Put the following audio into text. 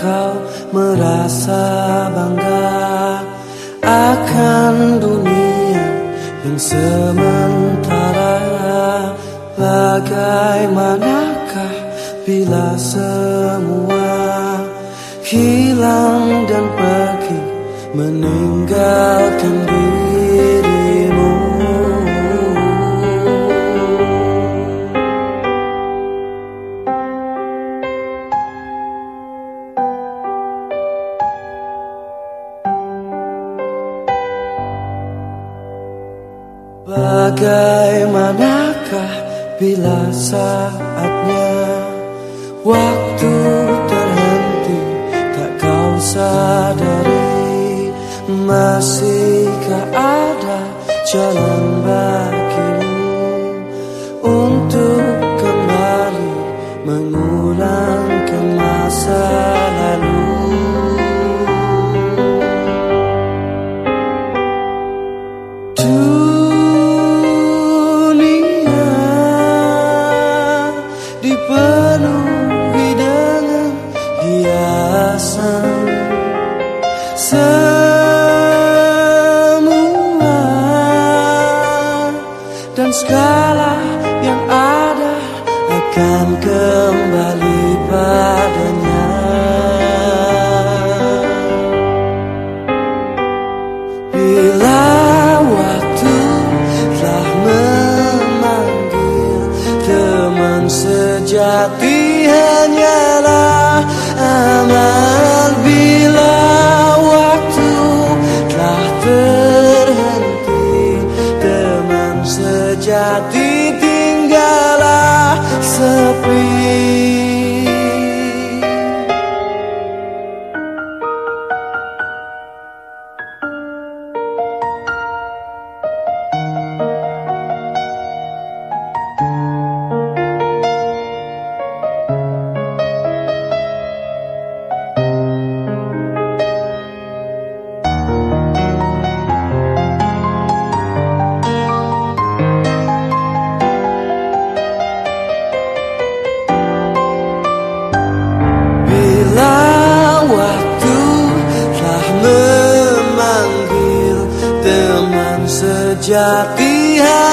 kau merasa bangga akan dunia yang sementara? Bagaimanakah bila semua hilang dan pergi meninggalkan dirimu Bagaimanakah bila saatnya waktu terhenti tak kau sadari masihkah ada jalan bagimu untuk kembali mengulangkan masa semua dan segala yang ada akan kembali padanya. Bila waktu telah memanggil teman sejati hanyalah amal sejati hati